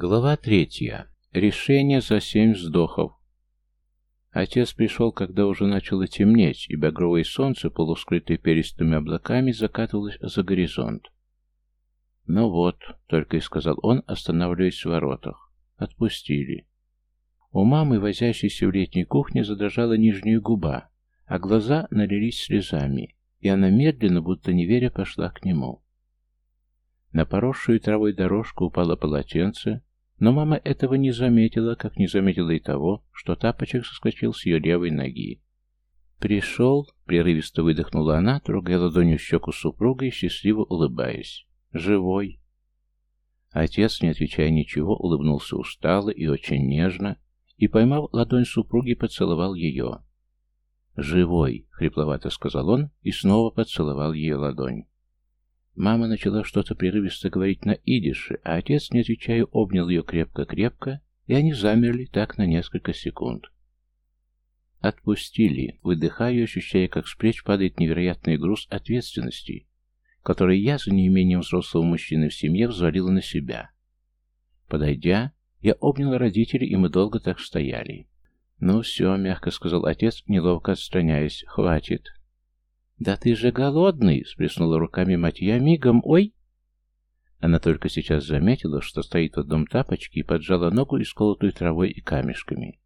Глава третья. Решение за семь вздохов. Отец пришел, когда уже начало темнеть, и багровое солнце, полускрытое перистыми облаками, закатывалось за горизонт. «Ну вот», — только и сказал он, останавливаясь в воротах. «Отпустили». У мамы, возящейся в летней кухне, задрожала нижняя губа, а глаза налились слезами, и она медленно, будто не веря, пошла к нему. На поросшую травой дорожку упало полотенце, но мама этого не заметила, как не заметила и того, что тапочек соскочил с ее левой ноги. «Пришел», — прерывисто выдохнула она, трогая ладонью щеку супруга и счастливо улыбаясь. «Живой». Отец, не отвечая ничего, улыбнулся устало и очень нежно, и, поймав ладонь супруги, поцеловал ее. «Живой», — хрипловато сказал он, и снова поцеловал ее ладонь. Мама начала что-то прерывисто говорить на идише, а отец, не отвечая, обнял ее крепко-крепко, и они замерли так на несколько секунд. Отпустили, выдыхая, ощущая, как с плеч падает невероятный груз ответственности, который я, за неимением взрослого мужчины в семье, взвалила на себя. Подойдя, я обнял родителей, и мы долго так стояли. «Ну все», — мягко сказал отец, неловко отстраняясь, — «хватит. «Да ты же голодный!» — сплеснула руками мать. «Я мигом, ой!» Она только сейчас заметила, что стоит в одном тапочке и поджала ногу, исколотую травой и камешками.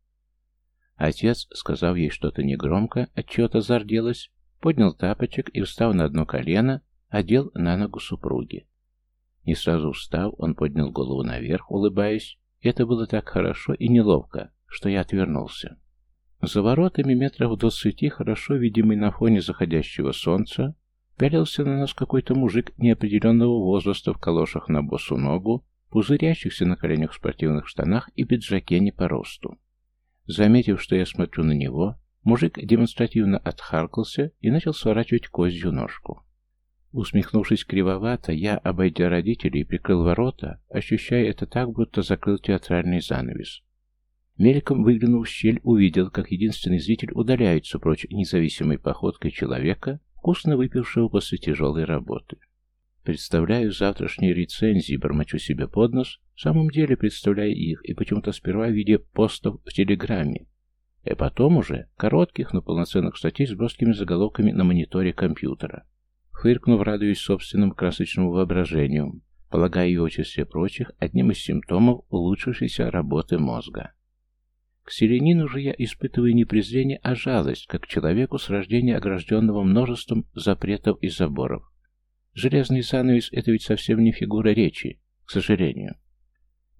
Отец, сказав ей что-то негромко, отчего-то зарделась, поднял тапочек и, встав на одно колено, одел на ногу супруги. Не сразу встав, он поднял голову наверх, улыбаясь, это было так хорошо и неловко, что я отвернулся. За воротами метров двадцати, хорошо видимый на фоне заходящего солнца, пялился на нас какой-то мужик неопределенного возраста в калошах на босу ногу, пузырящихся на коленях спортивных штанах и пиджаке не по росту. Заметив, что я смотрю на него, мужик демонстративно отхаркался и начал сворачивать козью ножку. Усмехнувшись кривовато, я, обойдя родителей, прикрыл ворота, ощущая это так, будто закрыл театральный занавес. Мельком выглянув в щель, увидел, как единственный зритель удаляется прочь независимой походкой человека, вкусно выпившего после тяжелой работы. Представляю завтрашние рецензии, бормочу себе под нос, в самом деле представляю их, и почему-то сперва в виде постов в Телеграме, и потом уже коротких, но полноценных статей с броскими заголовками на мониторе компьютера. Фыркнув, радуюсь собственному красочному воображению, полагая его, числе прочих, одним из симптомов улучшившейся работы мозга. К селенину же я испытываю не презрение, а жалость, как к человеку с рождения огражденного множеством запретов и заборов. Железный занавес — это ведь совсем не фигура речи, к сожалению.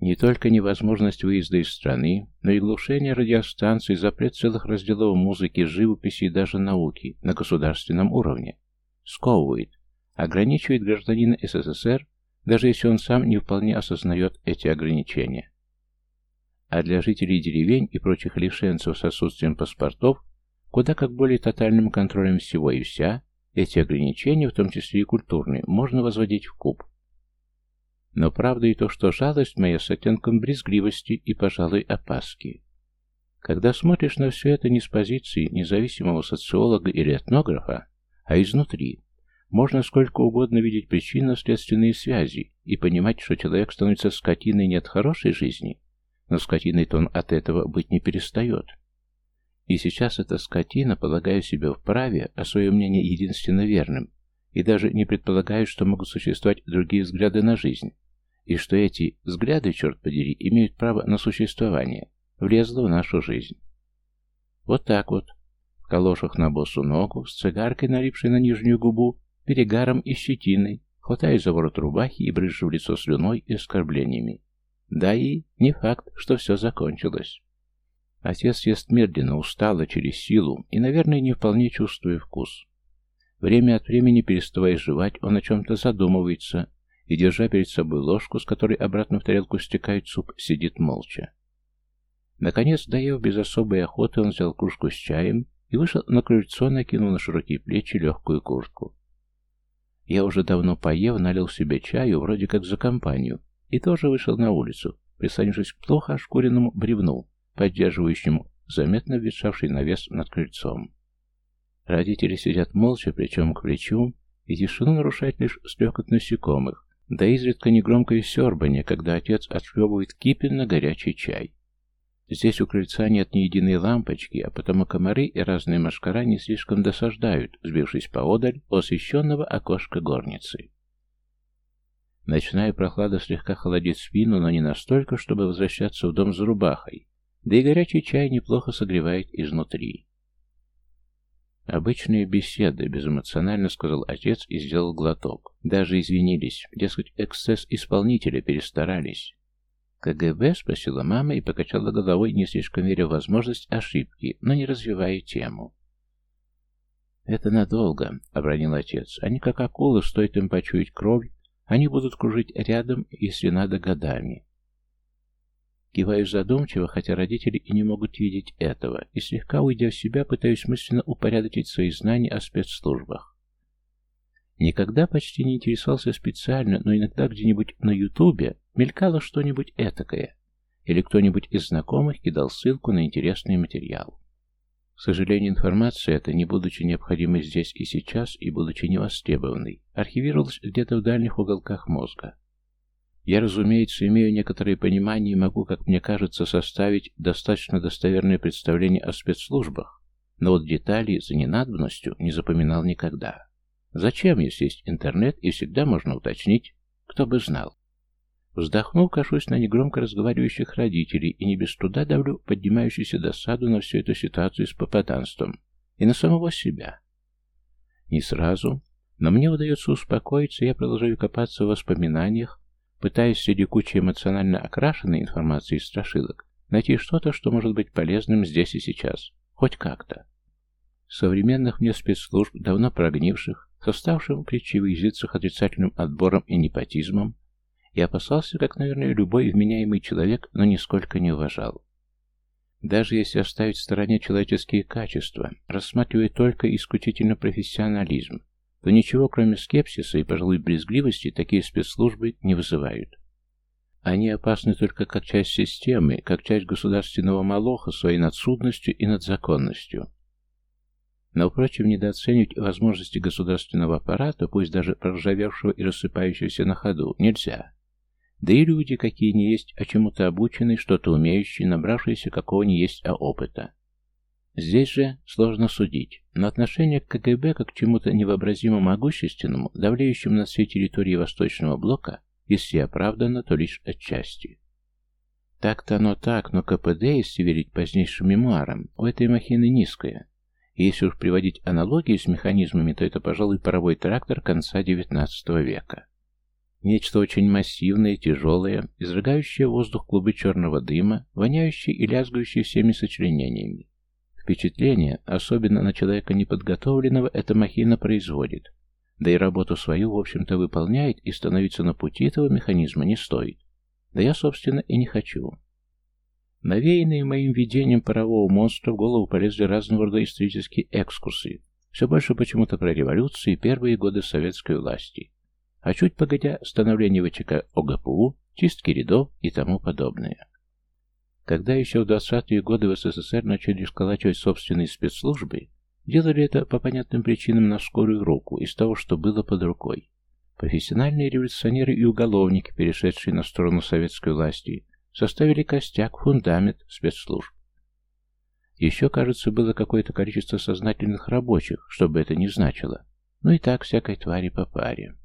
Не только невозможность выезда из страны, но и глушение радиостанций, запрет целых разделов музыки, живописи и даже науки на государственном уровне сковывает, ограничивает гражданина СССР, даже если он сам не вполне осознает эти ограничения а для жителей деревень и прочих лишенцев с отсутствием паспортов куда как более тотальным контролем всего и вся, эти ограничения, в том числе и культурные, можно возводить в куб. Но правда и то, что жалость моя с оттенком брезгливости и, пожалуй, опаски. Когда смотришь на все это не с позиции независимого социолога или этнографа, а изнутри, можно сколько угодно видеть причинно-следственные связи и понимать, что человек становится скотиной не от хорошей жизни, но скотиной-то от этого быть не перестает. И сейчас эта скотина, полагая себя вправе, а свое мнение единственно верным, и даже не предполагает, что могут существовать другие взгляды на жизнь, и что эти взгляды, черт подери, имеют право на существование, влезла в нашу жизнь. Вот так вот, в калошах на босу ногу, с цигаркой, налипшей на нижнюю губу, перегаром и щетиной, хватая за ворот рубахи и брызжа в лицо слюной и оскорблениями. Да и не факт, что все закончилось. Отец ест медленно, устало, через силу и, наверное, не вполне чувствуя вкус. Время от времени, переставая жевать, он о чем-то задумывается и, держа перед собой ложку, с которой обратно в тарелку стекает суп, сидит молча. Наконец, доев без особой охоты, он взял кружку с чаем и вышел на крыльцо, накинув на широкие плечи легкую куртку. Я уже давно поев, налил себе чаю, вроде как за компанию, и тоже вышел на улицу, прислонившись к плохо ошкуренному бревну, поддерживающему заметно ветшавший навес над крыльцом. Родители сидят молча, плечом к плечу, и тишину нарушает лишь стрекот насекомых, да изредка негромкое сербанье, когда отец отшлепывает кипенно горячий чай. Здесь у крыльца нет ни единой лампочки, а потому комары и разные машкара не слишком досаждают, сбившись поодаль у освещенного окошка горницы. Ночная прохлада слегка холодит спину, но не настолько, чтобы возвращаться в дом за рубахой, да и горячий чай неплохо согревает изнутри. «Обычные беседы», — безэмоционально сказал отец и сделал глоток. Даже извинились, дескать, эксцесс исполнителя перестарались. «КГБ?» — спросила мама и покачала головой, не слишком веря в возможность ошибки, но не развивая тему. «Это надолго», — обронил отец. «Они как акулы, стоит им почуять кровь, они будут кружить рядом, если надо, годами. Киваю задумчиво, хотя родители и не могут видеть этого, и слегка уйдя в себя, пытаюсь мысленно упорядочить свои знания о спецслужбах. Никогда почти не интересовался специально, но иногда где-нибудь на ютубе мелькало что-нибудь этакое, или кто-нибудь из знакомых кидал ссылку на интересный материал. К сожалению, информация эта, не будучи необходимой здесь и сейчас, и будучи невостребованной, архивировалась где-то в дальних уголках мозга. Я, разумеется, имею некоторое понимание и могу, как мне кажется, составить достаточно достоверное представление о спецслужбах, но вот детали за ненадобностью не запоминал никогда. Зачем, если есть интернет и всегда можно уточнить, кто бы знал. Вздохнув, кашусь на негромко разговаривающих родителей и не без труда давлю поднимающуюся досаду на всю эту ситуацию с попаданством и на самого себя. Не сразу, но мне удается успокоиться, я продолжаю копаться в воспоминаниях, пытаясь среди кучи эмоционально окрашенной информации и страшилок найти что-то, что может быть полезным здесь и сейчас, хоть как-то. Современных мне спецслужб, давно прогнивших, составшим в языцах отрицательным отбором и непотизмом, я опасался, как, наверное, любой вменяемый человек, но нисколько не уважал. Даже если оставить в стороне человеческие качества, рассматривая только исключительно профессионализм, то ничего, кроме скепсиса и, пожалуй, брезгливости, такие спецслужбы не вызывают. Они опасны только как часть системы, как часть государственного молоха своей надсудностью и надзаконностью. Но, впрочем, недооценивать возможности государственного аппарата, пусть даже проржавевшего и рассыпающегося на ходу, нельзя. Да и люди, какие не есть, а чему-то обученные, что-то умеющие, набравшиеся какого не есть, а опыта. Здесь же сложно судить, но отношение к КГБ как к чему-то невообразимо могущественному, давляющему на всей территории Восточного Блока, если оправдано, то лишь отчасти. Так-то оно так, но КПД, если верить позднейшим мемуарам, у этой махины низкое. Если уж приводить аналогии с механизмами, то это, пожалуй, паровой трактор конца XIX века. Нечто очень массивное, тяжелое, изрыгающее воздух клубы черного дыма, воняющее и лязгающее всеми сочленениями. Впечатление, особенно на человека неподготовленного, эта махина производит. Да и работу свою, в общем-то, выполняет, и становиться на пути этого механизма не стоит. Да я, собственно, и не хочу. Навеянные моим видением парового монстра в голову полезли разного рода исторические экскурсы. Все больше почему-то про революцию и первые годы советской власти. А чуть погодя, становление ВЧК ОГПУ, чистки рядов и тому подобное. Когда еще в 20-е годы в СССР начали сколачивать собственные спецслужбы, делали это по понятным причинам на скорую руку из того, что было под рукой. Профессиональные революционеры и уголовники, перешедшие на сторону советской власти, составили костяк, фундамент спецслужб. Еще, кажется, было какое-то количество сознательных рабочих, что бы это ни значило. Ну и так всякой твари по паре.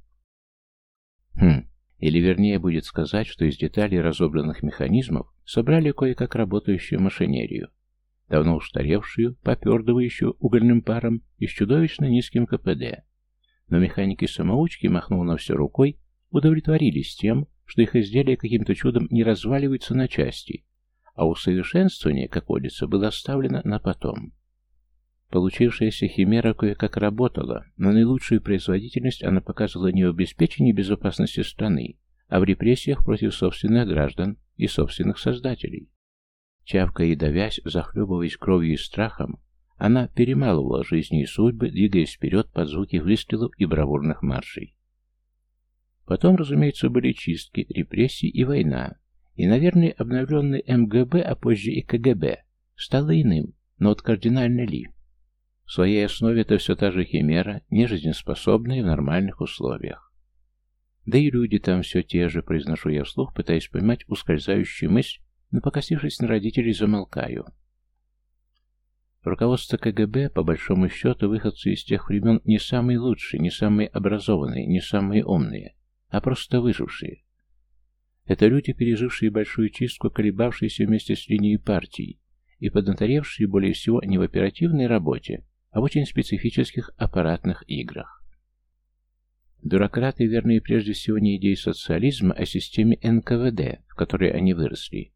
Хм, или вернее будет сказать, что из деталей разобранных механизмов собрали кое-как работающую машинерию, давно устаревшую, попердывающую угольным паром и с чудовищно низким КПД. Но механики-самоучки, махнув на все рукой, удовлетворились тем, что их изделия каким-то чудом не разваливаются на части, а усовершенствование, как водится, было оставлено на потом. Получившаяся химера кое-как работала, но наилучшую производительность она показывала не в обеспечении безопасности страны, а в репрессиях против собственных граждан и собственных создателей. Чавкая и давясь, захлебываясь кровью и страхом, она перемалывала жизни и судьбы, двигаясь вперед под звуки выстрелов и бравурных маршей. Потом, разумеется, были чистки, репрессии и война, и, наверное, обновленный МГБ, а позже и КГБ, стало иным, но вот кардинально ли? В своей основе это все та же химера, нежизнеспособная в нормальных условиях. Да и люди там все те же, произношу я вслух, пытаясь поймать ускользающую мысль, но, покосившись на родителей, замолкаю. Руководство КГБ, по большому счету, выходцы из тех времен не самые лучшие, не самые образованные, не самые умные, а просто выжившие. Это люди, пережившие большую чистку, колебавшиеся вместе с линией партий и поднаторевшие более всего не в оперативной работе, а в очень специфических аппаратных играх. Бюрократы, верные прежде всего не идее социализма, а системе НКВД, в которой они выросли.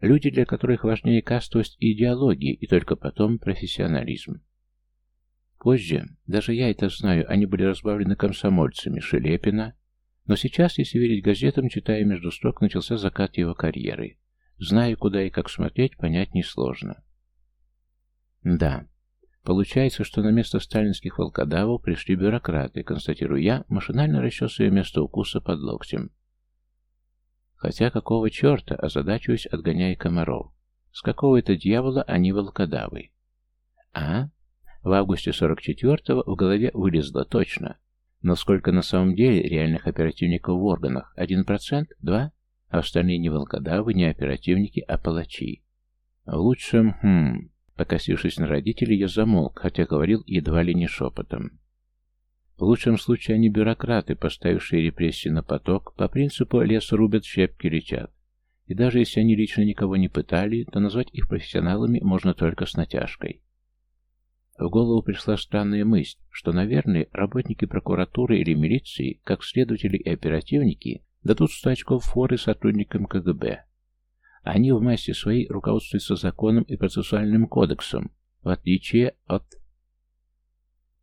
Люди, для которых важнее кастовость и идеология, и только потом профессионализм. Позже, даже я это знаю, они были разбавлены комсомольцами Шелепина, но сейчас, если верить газетам, читая между строк, начался закат его карьеры. Зная, куда и как смотреть, понять несложно. Да, получается, что на место сталинских волкодавов пришли бюрократы, констатирую я, машинально расчесывая место укуса под локтем. Хотя какого черта, озадачиваюсь, отгоняя комаров. С какого это дьявола они волкодавы? А? В августе 44-го в голове вылезло точно. Но сколько на самом деле реальных оперативников в органах? Один процент? Два? А остальные не волкодавы, не оперативники, а палачи. В лучшем, хм... Покосившись на родителей, я замолк, хотя говорил едва ли не шепотом. В лучшем случае они бюрократы, поставившие репрессии на поток, по принципу лес рубят, щепки летят. И даже если они лично никого не пытали, то назвать их профессионалами можно только с натяжкой. В голову пришла странная мысль, что, наверное, работники прокуратуры или милиции, как следователи и оперативники, дадут 100 очков форы сотрудникам КГБ. Они в массе своей руководствуются законом и процессуальным кодексом, в отличие от...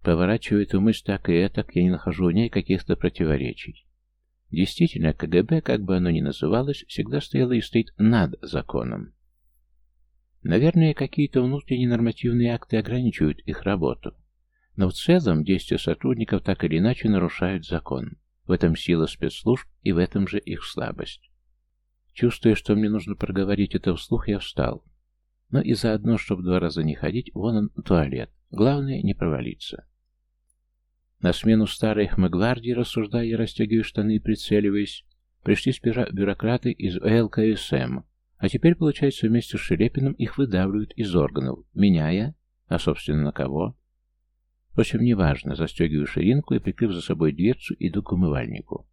Поворачивая эту мысль так и этак, я не нахожу в ней каких-то противоречий. Действительно, КГБ, как бы оно ни называлось, всегда стояло и стоит над законом. Наверное, какие-то внутренние нормативные акты ограничивают их работу. Но в целом действия сотрудников так или иначе нарушают закон. В этом сила спецслужб и в этом же их слабость. Чувствуя, что мне нужно проговорить это вслух, я встал. Но и заодно, чтобы два раза не ходить, вон он, туалет. Главное, не провалиться. На смену старой хмыгвардии, рассуждая, я растягиваю штаны и прицеливаясь, пришли сперва бюрократы из ЛКСМ, а теперь, получается, вместе с Шелепиным их выдавливают из органов, меняя, а, собственно, на кого? Впрочем, неважно, застегиваю ширинку и, прикрыв за собой дверцу, иду к умывальнику.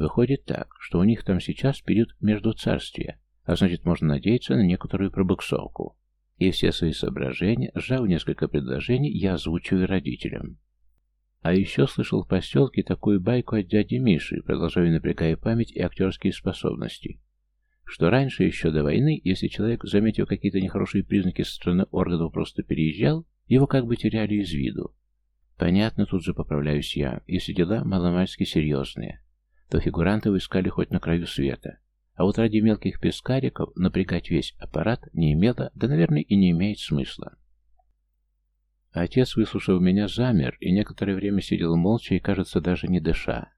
Выходит так, что у них там сейчас период между царствия, а значит, можно надеяться на некоторую пробуксовку. И все свои соображения, сжав несколько предложений, я озвучиваю родителям. А еще слышал в поселке такую байку от дяди Миши, продолжая напрягая память и актерские способности что раньше, еще до войны, если человек, заметил какие-то нехорошие признаки со стороны органов, просто переезжал, его как бы теряли из виду. Понятно, тут же поправляюсь я, если дела маломальски серьезные, то фигурантов искали хоть на краю света. А вот ради мелких пескариков напрягать весь аппарат не имело, да, наверное, и не имеет смысла. Отец, выслушав меня, замер и некоторое время сидел молча и, кажется, даже не дыша.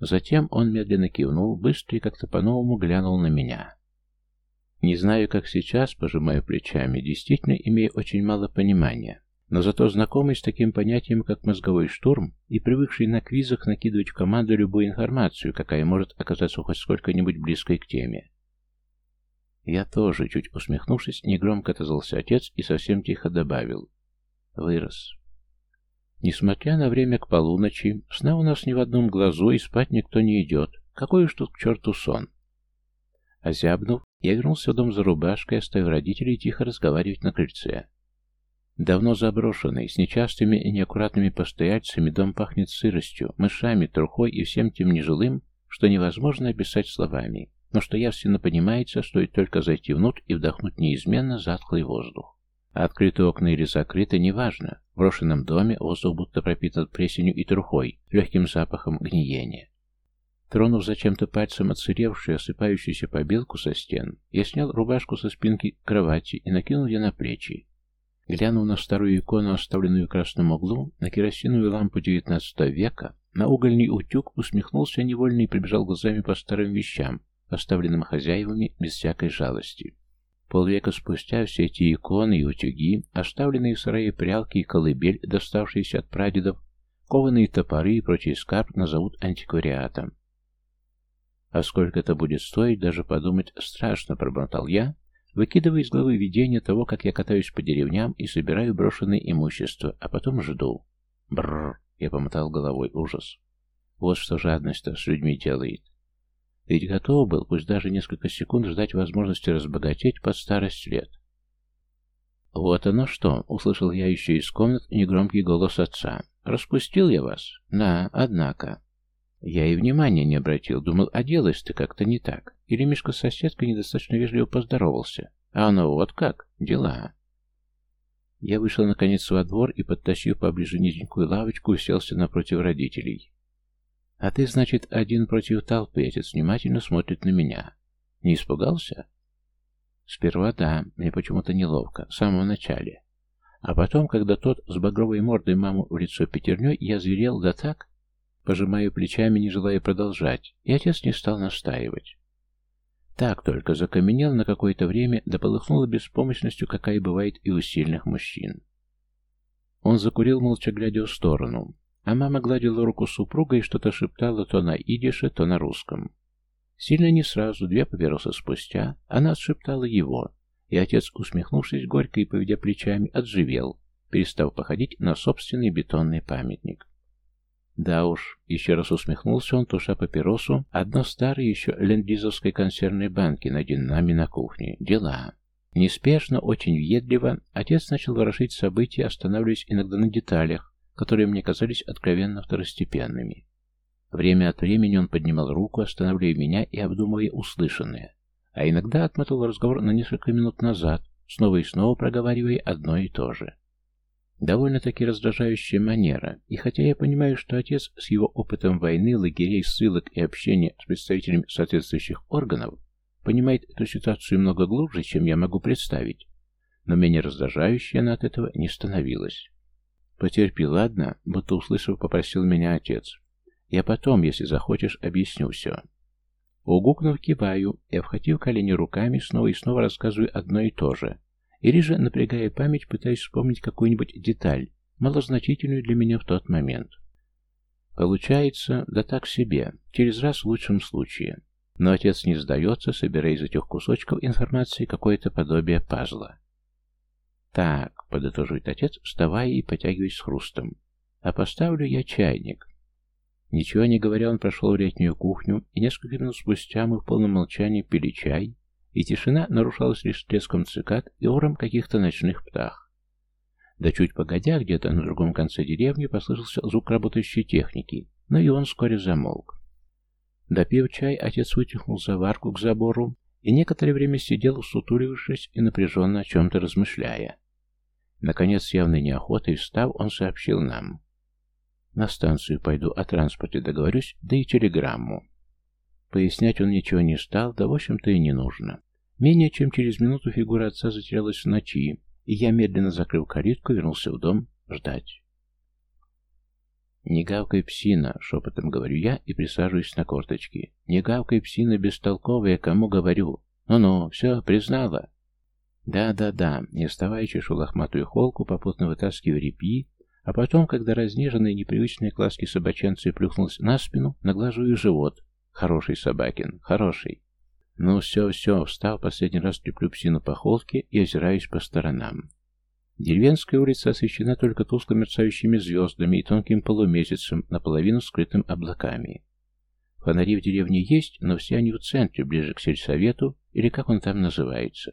Затем он медленно кивнул, быстро и как-то по-новому глянул на меня. Не знаю, как сейчас, пожимаю плечами, действительно имею очень мало понимания, но зато знакомый с таким понятием, как мозговой штурм, и привыкший на квизах накидывать в команду любую информацию, какая может оказаться хоть сколько-нибудь близкой к теме. Я тоже, чуть усмехнувшись, негромко отозвался отец и совсем тихо добавил. Вырос. Несмотря на время к полуночи, сна у нас ни в одном глазу, и спать никто не идет. Какой уж тут к черту сон. Озябнув, я вернулся в дом за рубашкой, оставив родителей тихо разговаривать на крыльце. Давно заброшенный, с нечастыми и неаккуратными постояльцами, дом пахнет сыростью, мышами, трухой и всем тем нежилым, что невозможно описать словами, но что явственно понимается, стоит только зайти внутрь и вдохнуть неизменно затхлый воздух. Открыты окна или закрыты, неважно. В брошенном доме воздух будто пропитан плесенью и трухой, легким запахом гниения. Тронув зачем-то пальцем отсыревшую, осыпающуюся побелку со стен, я снял рубашку со спинки кровати и накинул ее на плечи. Глянув на старую икону, оставленную в красном углу, на керосиновую лампу XIX века, на угольный утюг, усмехнулся невольно и прибежал глазами по старым вещам, оставленным хозяевами без всякой жалости. Полвека спустя все эти иконы и утюги, оставленные в сарае прялки и колыбель, доставшиеся от прадедов, кованые топоры и прочий скарб назовут антиквариатом. А сколько это будет стоить, даже подумать страшно, пробормотал я, выкидывая из головы видение того, как я катаюсь по деревням и собираю брошенное имущество, а потом жду. Бррр, я помотал головой, ужас. Вот что жадность-то с людьми делает. Ведь готов был, пусть даже несколько секунд, ждать возможности разбогатеть под старость лет. «Вот оно что!» — услышал я еще из комнат негромкий голос отца. «Распустил я вас? На, однако!» Я и внимания не обратил, думал, оделась ты как-то не так. Или Мишка с соседкой недостаточно вежливо поздоровался. А оно вот как, дела. Я вышел наконец во двор и, подтащив поближе низенькую лавочку, уселся напротив родителей. «А ты, значит, один против толпы?» Отец внимательно смотрит на меня. «Не испугался?» «Сперва да, мне почему-то неловко, в самом начале. А потом, когда тот с багровой мордой маму в лицо пятерней, я зверел да так, Пожимаю плечами, не желая продолжать, и отец не стал настаивать. Так только закаменел на какое-то время, да полыхнула беспомощностью, какая бывает и у сильных мужчин. Он закурил, молча глядя в сторону, а мама гладила руку супруга и что-то шептала то на идише, то на русском. Сильно не сразу, две папиросы спустя, она отшептала его, и отец, усмехнувшись горько и поведя плечами, отживел, перестав походить на собственный бетонный памятник. Да уж, еще раз усмехнулся он, туша папиросу, одно старой еще лендизовской консервной банки, найден нами на кухне. Дела. Неспешно, очень въедливо, отец начал ворошить события, останавливаясь иногда на деталях, которые мне казались откровенно второстепенными. Время от времени он поднимал руку, останавливая меня и обдумывая услышанное, а иногда отмотал разговор на несколько минут назад, снова и снова проговаривая одно и то же. Довольно-таки раздражающая манера, и хотя я понимаю, что отец с его опытом войны, лагерей, ссылок и общения с представителями соответствующих органов понимает эту ситуацию много глубже, чем я могу представить, но менее раздражающей она от этого не становилась. «Потерпи, ладно?» — будто услышав, попросил меня отец. «Я потом, если захочешь, объясню все». Угукнув, киваю и, обхватив колени руками, снова и снова рассказываю одно и то же, или же, напрягая память, пытаясь вспомнить какую-нибудь деталь, малозначительную для меня в тот момент. Получается, да так себе, через раз в лучшем случае. Но отец не сдается, собирая из этих кусочков информации какое-то подобие пазла. «Так», — подытоживает отец, вставая и потягиваясь с хрустом, — «а поставлю я чайник». Ничего не говоря, он прошел в летнюю кухню, и несколько минут спустя мы в полном молчании пили чай, и тишина нарушалась лишь треском цикад и ором каких-то ночных птах. Да чуть погодя, где-то на другом конце деревни послышался звук работающей техники, но и он вскоре замолк. Допив чай, отец вытянул заварку к забору и некоторое время сидел, сутулившись и напряженно о чем-то размышляя. Наконец, с явной неохотой встав, он сообщил нам. «На станцию пойду, о транспорте договорюсь, да и телеграмму». Пояснять он ничего не стал, да в общем-то и не нужно. Менее чем через минуту фигура отца затерялась в ночи, и я, медленно закрыв калитку, вернулся в дом ждать. «Не гавкай, псина!» — шепотом говорю я и присаживаюсь на корточки. «Не гавкай, псина, бестолковая, кому говорю? Ну-ну, все, признала?» «Да-да-да», не вставая, чешу лохматую холку, попутно вытаскивая репьи, а потом, когда разнеженные непривычные глазки собаченцы плюхнулась на спину, наглаживаю живот, Хороший Собакин, хороший. Ну все, все, встал, последний раз треплю псину по холке и озираюсь по сторонам. Деревенская улица освещена только тускло мерцающими звездами и тонким полумесяцем, наполовину скрытым облаками. Фонари в деревне есть, но все они в центре, ближе к сельсовету, или как он там называется.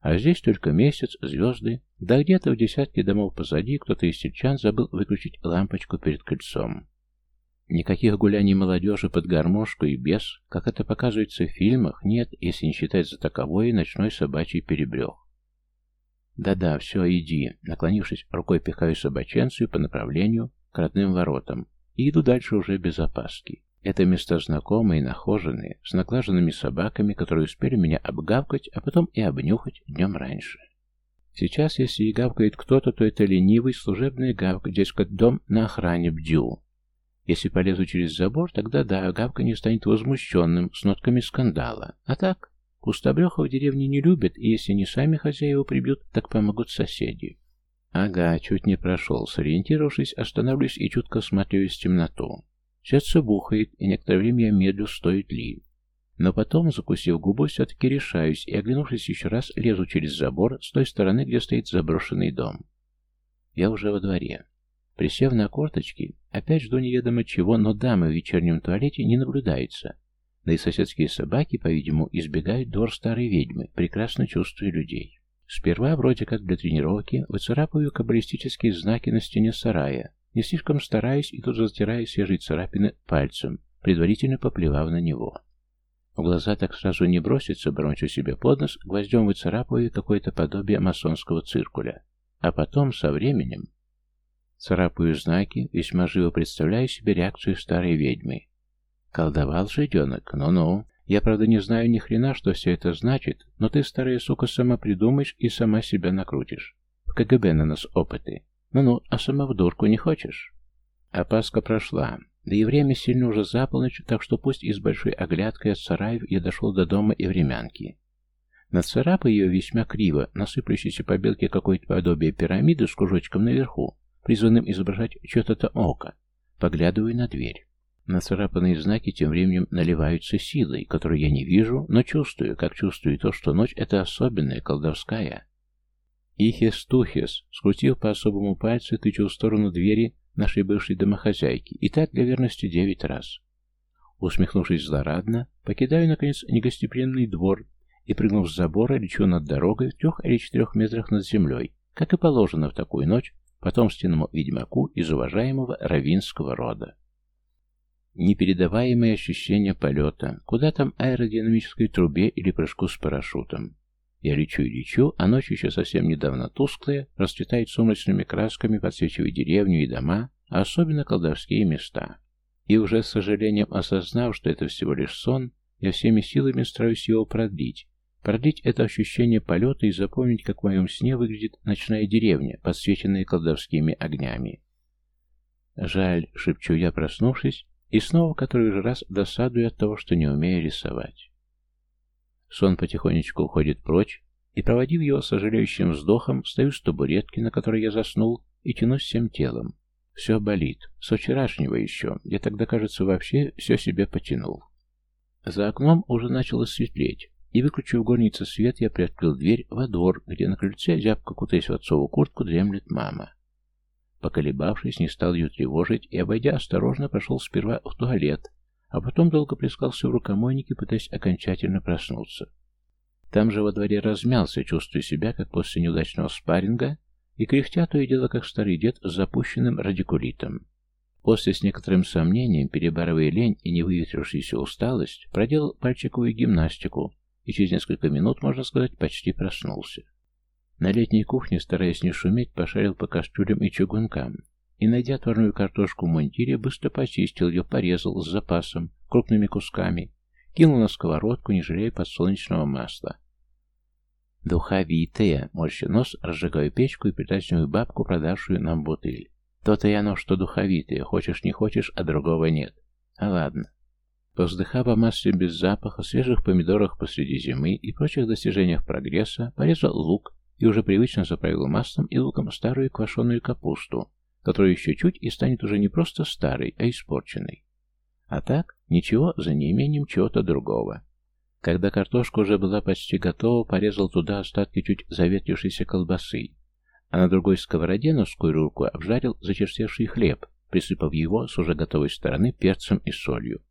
А здесь только месяц, звезды, да где-то в десятке домов позади кто-то из сельчан забыл выключить лампочку перед кольцом. Никаких гуляний молодежи под гармошку и без, как это показывается в фильмах, нет, если не считать за таковое ночной собачий перебрех. Да-да, все, иди. Наклонившись, рукой пихаю собаченцию по направлению к родным воротам и иду дальше уже без опаски. Это места знакомые, нахоженные, с наглаженными собаками, которые успели меня обгавкать, а потом и обнюхать днем раньше. Сейчас, если и гавкает кто-то, то это ленивый служебный гавк, дескать, дом на охране бдю. Если полезу через забор, тогда да, Гавка не станет возмущенным, с нотками скандала. А так, пустобреха в деревне не любят, и если не сами хозяева прибьют, так помогут соседи. Ага, чуть не прошел. Сориентировавшись, останавливаюсь и чутко осматриваюсь в темноту. Сердце бухает, и некоторое время я медлю, стоит ли. Но потом, закусив губу, все-таки решаюсь и, оглянувшись еще раз, лезу через забор с той стороны, где стоит заброшенный дом. Я уже во дворе. Присев на корточки, опять жду неведомо чего, но дамы в вечернем туалете не наблюдается. Да и соседские собаки, по-видимому, избегают двор старой ведьмы, прекрасно чувствуя людей. Сперва, вроде как для тренировки, выцарапываю каббалистические знаки на стене сарая, не слишком стараясь и тут же затирая свежие царапины пальцем, предварительно поплевав на него. В глаза так сразу не бросится, бормочу себе под нос, гвоздем выцарапываю какое-то подобие масонского циркуля. А потом, со временем, царапаю знаки, весьма живо представляю себе реакцию старой ведьмы. Колдовал жиденок, ну-ну. Я, правда, не знаю ни хрена, что все это значит, но ты, старая сука, сама придумаешь и сама себя накрутишь. В КГБ на нас опыты. Ну-ну, а сама в дурку не хочешь? Опаска прошла. Да и время сильно уже за полночь, так что пусть и с большой оглядкой от сараев я дошел до дома и времянки. Нацарапая ее весьма криво, насыплющейся по белке какое-то подобие пирамиды с кружочком наверху, призванным изображать что-то око, поглядываю на дверь. Нацарапанные знаки тем временем наливаются силой, которую я не вижу, но чувствую, как чувствую то, что ночь — это особенная, колдовская. Ихес-тухес, скрутив по особому пальцу, тычу в сторону двери, нашей бывшей домохозяйки, и так для верности девять раз. Усмехнувшись злорадно, покидаю, наконец, негостеприимный двор и, прыгнув с забора, лечу над дорогой в трех или четырех метрах над землей, как и положено в такую ночь потомственному ведьмаку из уважаемого равинского рода. Непередаваемое ощущение полета, куда там аэродинамической трубе или прыжку с парашютом. Я лечу и лечу, а ночь еще совсем недавно тусклая, расцветает сумрачными красками, подсвечивая деревню и дома, а особенно колдовские места. И уже с сожалением осознав, что это всего лишь сон, я всеми силами стараюсь его продлить. Продлить это ощущение полета и запомнить, как в моем сне выглядит ночная деревня, подсвеченная колдовскими огнями. Жаль, шепчу я, проснувшись, и снова который же раз досадую от того, что не умею рисовать. Сон потихонечку уходит прочь, и, проводив его сожалеющим вздохом, стою с табуретки, на которой я заснул, и тянусь всем телом. Все болит. С вчерашнего еще. Я тогда, кажется, вообще все себе потянул. За окном уже начало светлеть, и, выключив горнице свет, я приоткрыл дверь во двор, где на крыльце, зябко кутаясь в отцову куртку, дремлет мама. Поколебавшись, не стал ее тревожить и, обойдя осторожно, прошел сперва в туалет, а потом долго плескался в рукомойнике, пытаясь окончательно проснуться. Там же во дворе размялся, чувствуя себя, как после неудачного спарринга, и кряхтя то и дело, как старый дед с запущенным радикулитом. После с некоторым сомнением, перебарывая лень и не выветрившуюся усталость, проделал пальчиковую гимнастику и через несколько минут, можно сказать, почти проснулся. На летней кухне, стараясь не шуметь, пошарил по кастрюлям и чугункам, и, найдя отварную картошку в мундире, быстро почистил ее, порезал с запасом, крупными кусками, кинул на сковородку, не жалея подсолнечного масла. «Духовитые!» — морща нос, разжигаю печку и притаскиваю бабку, продавшую нам бутыль. «То-то и оно, что духовитые, хочешь не хочешь, а другого нет. А ладно». Повздыхав о масле без запаха, свежих помидорах посреди зимы и прочих достижениях прогресса, порезал лук и уже привычно заправил маслом и луком старую квашеную капусту, которая еще чуть и станет уже не просто старой, а испорченной. А так, ничего за неимением чего-то другого. Когда картошка уже была почти готова, порезал туда остатки чуть заветрившейся колбасы, а на другой сковороде носкую руку обжарил зачерствевший хлеб, присыпав его с уже готовой стороны перцем и солью.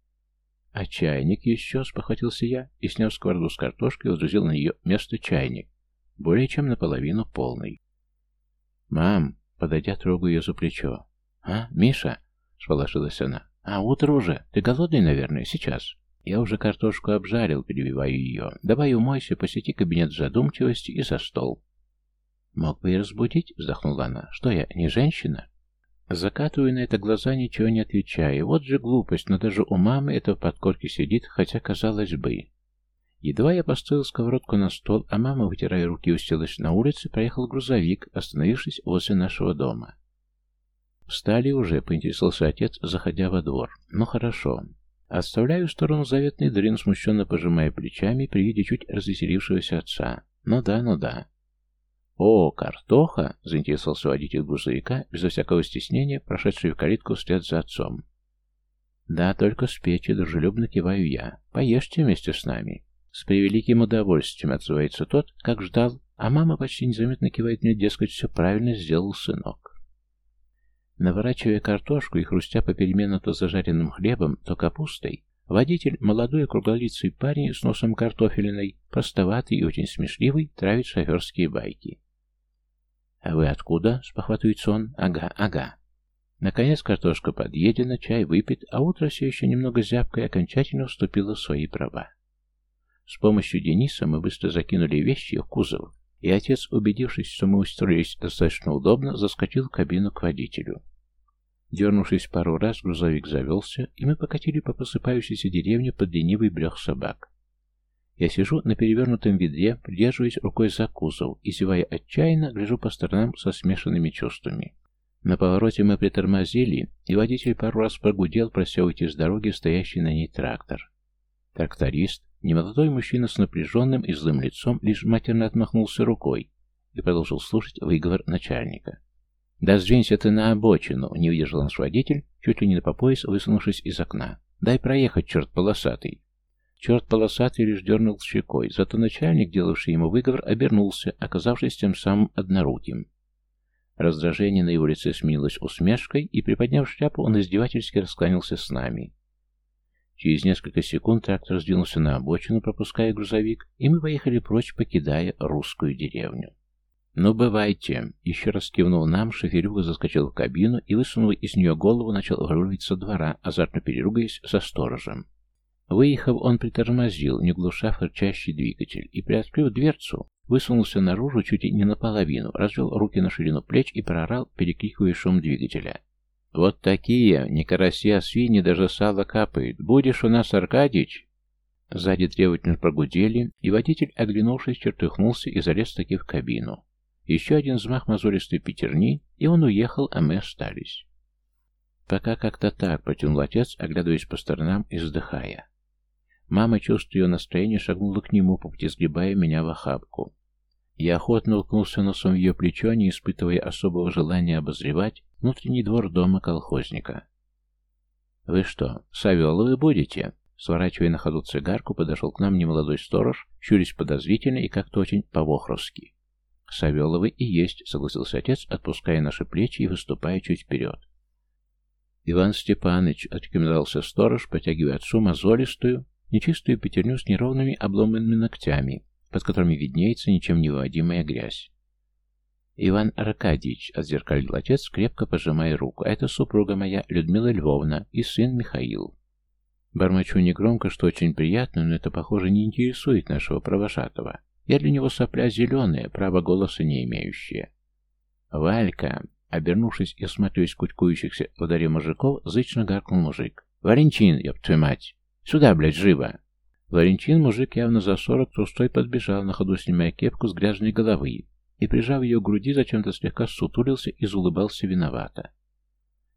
«А чайник еще?» — спохватился я и, сняв сковороду с картошкой, водрузил на нее место чайник, более чем наполовину полный. «Мам!» Подойдя, трогаю ее за плечо. «А, Миша?» — сполошилась она. «А, утро уже. Ты голодный, наверное, сейчас?» Я уже картошку обжарил, перебиваю ее. «Давай умойся, посети кабинет задумчивости и за стол». «Мог бы и разбудить?» — вздохнула она. «Что я, не женщина?» Закатываю на это глаза, ничего не отвечая. Вот же глупость, но даже у мамы это в подкорке сидит, хотя казалось бы. Едва я поставил сковородку на стол, а мама, вытирая руки, уселась на улице, проехал грузовик, остановившись возле нашего дома. «Встали уже», — поинтересовался отец, заходя во двор. «Ну хорошо». Отставляю в сторону заветный дрын, смущенно пожимая плечами при виде чуть развеселившегося отца. «Ну да, ну да». «О, картоха!» — заинтересовался водитель грузовика, безо всякого стеснения, прошедший в калитку вслед за отцом. Да, только с печи, дружелюбно киваю я. Поешьте вместе с нами. С превеликим удовольствием отзывается тот, как ждал, а мама почти незаметно кивает мне, дескать, все правильно сделал сынок. Наворачивая картошку и хрустя попеременно то зажаренным хлебом, то капустой, водитель, молодой круглолицый парень с носом картофелиной, простоватый и очень смешливый, травит шоферские байки. «А вы откуда?» — спохватывается он. «Ага, ага». Наконец картошка подъедена, чай выпит, а утро все еще немного зябкое окончательно вступило в свои права. С помощью Дениса мы быстро закинули вещи в кузов, и отец, убедившись, что мы устроились достаточно удобно, заскочил в кабину к водителю. Дернувшись пару раз, грузовик завелся, и мы покатили по посыпающейся деревне под ленивый брех собак. Я сижу на перевернутом ведре, придерживаясь рукой за кузов, и, зевая отчаянно, гляжу по сторонам со смешанными чувствами. На повороте мы притормозили, и водитель пару раз прогудел, прося уйти с дороги стоящий на ней трактор. Тракторист, немолодой мужчина с напряженным и злым лицом, лишь матерно отмахнулся рукой и продолжил слушать выговор начальника. «Да сдвинься ты на обочину!» — не выдержал наш водитель, чуть ли не по пояс, высунувшись из окна. «Дай проехать, черт полосатый!» Черт полосатый лишь дернул щекой, зато начальник, делавший ему выговор, обернулся, оказавшись тем самым одноруким. Раздражение на его лице сменилось усмешкой, и, приподняв шляпу, он издевательски раскланялся с нами. Через несколько секунд трактор сдвинулся на обочину, пропуская грузовик, и мы поехали прочь, покидая русскую деревню. «Ну, бывайте!» Еще раз кивнул нам, шоферюга заскочил в кабину и, высунув из нее голову, начал выруливать со двора, азартно переругаясь со сторожем. Выехав, он притормозил, не глуша фырчащий двигатель, и, приоткрыв дверцу, высунулся наружу чуть не наполовину, развел руки на ширину плеч и проорал, перекрикивая шум двигателя. «Вот такие, не караси, а свиньи, даже сало капает. Будешь у нас, Аркадьич?» Сзади требовательно прогудели, и водитель, оглянувшись, чертыхнулся и залез таки в кабину. Еще один взмах мозолистой пятерни, и он уехал, а мы остались. Пока как-то так, протянул отец, оглядываясь по сторонам и вздыхая. Мама, чувствуя ее настроение, шагнула к нему, по пути сгибая меня в охапку. Я охотно уткнулся носом в ее плечо, не испытывая особого желания обозревать внутренний двор дома колхозника. «Вы что, Савеловы будете?» Сворачивая на ходу цигарку, подошел к нам немолодой сторож, щурясь подозрительно и как-то очень по-вохровски. «Савеловы и есть», — согласился отец, отпуская наши плечи и выступая чуть вперед. Иван Степаныч, — отрекомендовался сторож, потягивая отцу мозолистую, нечистую пятерню с неровными обломанными ногтями, под которыми виднеется ничем не выводимая грязь. «Иван Аркадьевич», — отзеркалил отец, крепко пожимая руку, — «это супруга моя Людмила Львовна и сын Михаил». Бормочу негромко, что очень приятно, но это, похоже, не интересует нашего провожатого. Я для него сопля зеленая, право голоса не имеющая. «Валька!» Обернувшись и осматриваясь кучкующихся в даре мужиков, зычно гаркнул мужик. «Валентин, ёб твою мать! Сюда, блядь, живо!» Валентин, мужик явно за сорок, трустой подбежал, на ходу снимая кепку с грязной головы, и, прижав ее к груди, зачем-то слегка сутулился и заулыбался виновато.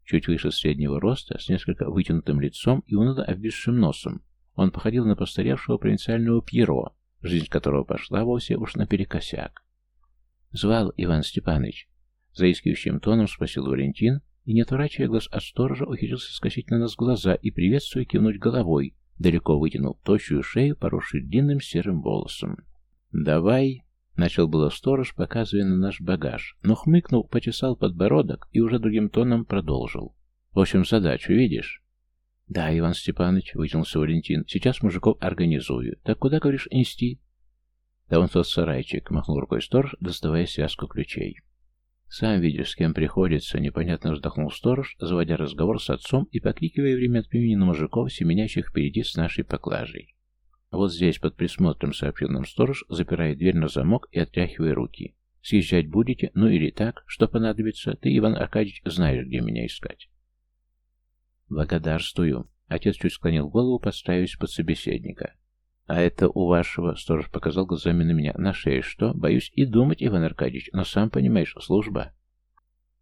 Чуть выше среднего роста, с несколько вытянутым лицом и уныло обвисшим носом, он походил на постаревшего провинциального Пьеро, жизнь которого пошла вовсе уж наперекосяк. «Звал Иван Степанович?» Заискивающим тоном спросил Валентин, и, не отворачивая глаз от сторожа, ухитрился скосить на нас глаза и, приветствуя, кивнуть головой, далеко вытянул тощую шею, поросшую длинным серым волосом. «Давай!» — начал было сторож, показывая на наш багаж, но хмыкнул, почесал подбородок и уже другим тоном продолжил. «В общем, задачу видишь?» «Да, Иван Степанович», — вытянулся Валентин, — «сейчас мужиков организую. Так куда, говоришь, нести?» «Да он тот сарайчик», — махнул рукой сторож, доставая связку ключей. «Сам видишь, с кем приходится», — непонятно вздохнул сторож, заводя разговор с отцом и покрикивая время от времени на мужиков, семенящих впереди с нашей поклажей. «Вот здесь, под присмотром», — сообщил нам сторож, запирая дверь на замок и отряхивая руки. «Съезжать будете? Ну или так? Что понадобится? Ты, Иван Аркадьевич, знаешь, где меня искать». «Благодарствую». Отец чуть склонил голову, подставившись под собеседника. «А это у вашего...» — сторож показал глазами на меня. «На шее что? Боюсь и думать, Иван Аркадьевич, но сам понимаешь, служба».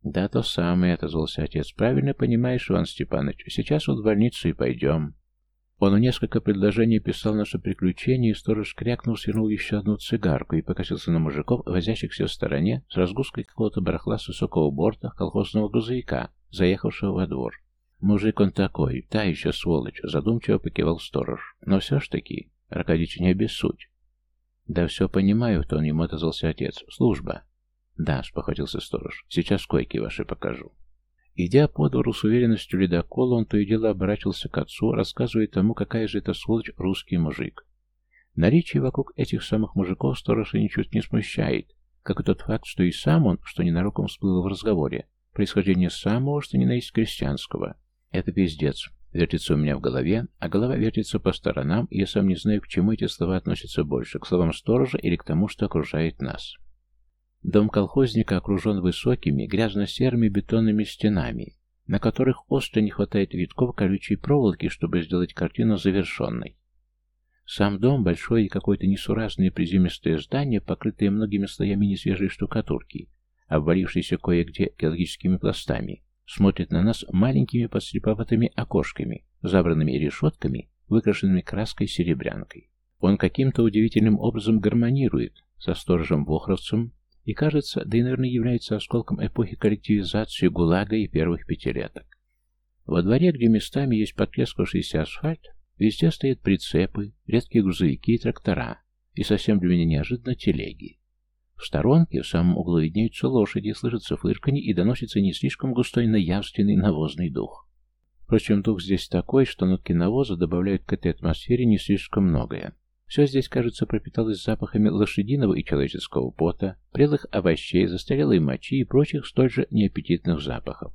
«Да, то самое», — отозвался отец. «Правильно понимаешь, Иван Степанович. Сейчас вот в больницу и пойдем». Он несколько предложений писал наше приключение, и сторож крякнул, свернул еще одну цигарку и покосился на мужиков, возящихся в стороне, с разгрузкой какого-то барахла с высокого борта колхозного грузовика, заехавшего во двор. Мужик он такой, та еще сволочь, задумчиво покивал сторож. Но все ж таки, Аркадьич не обессудь. Да все понимаю, то он ему отозвался отец. Служба. Да, спохватился сторож. Сейчас койки ваши покажу. Идя по двору с уверенностью ледокола, он то и дело оборачивался к отцу, рассказывая тому, какая же это сволочь русский мужик. Наличие вокруг этих самых мужиков сторожа ничуть не смущает, как и тот факт, что и сам он, что ненароком всплыло в разговоре, происхождение самого, что ни на есть крестьянского. Это пиздец. Вертится у меня в голове, а голова вертится по сторонам, и я сам не знаю, к чему эти слова относятся больше, к словам сторожа или к тому, что окружает нас. Дом колхозника окружен высокими, грязно-серыми бетонными стенами, на которых остро не хватает витков колючей проволоки, чтобы сделать картину завершенной. Сам дом, большое и какое-то несуразное приземистое здание, покрытое многими слоями несвежей штукатурки, обвалившейся кое-где геологическими пластами, смотрит на нас маленькими подслеповатыми окошками, забранными решетками, выкрашенными краской-серебрянкой. Он каким-то удивительным образом гармонирует со сторожем Вохровцем и, кажется, да и, наверное, является осколком эпохи коллективизации ГУЛАГа и первых пятилеток. Во дворе, где местами есть потрескавшийся асфальт, везде стоят прицепы, редкие грузовики и трактора, и совсем для меня неожиданно телеги. В сторонке, в самом углу виднеются лошади, слышится фырканье и доносится не слишком густой, но явственный навозный дух. Впрочем, дух здесь такой, что нотки навоза добавляют к этой атмосфере не слишком многое. Все здесь, кажется, пропиталось запахами лошадиного и человеческого пота, прелых овощей, застарелой мочи и прочих столь же неаппетитных запахов.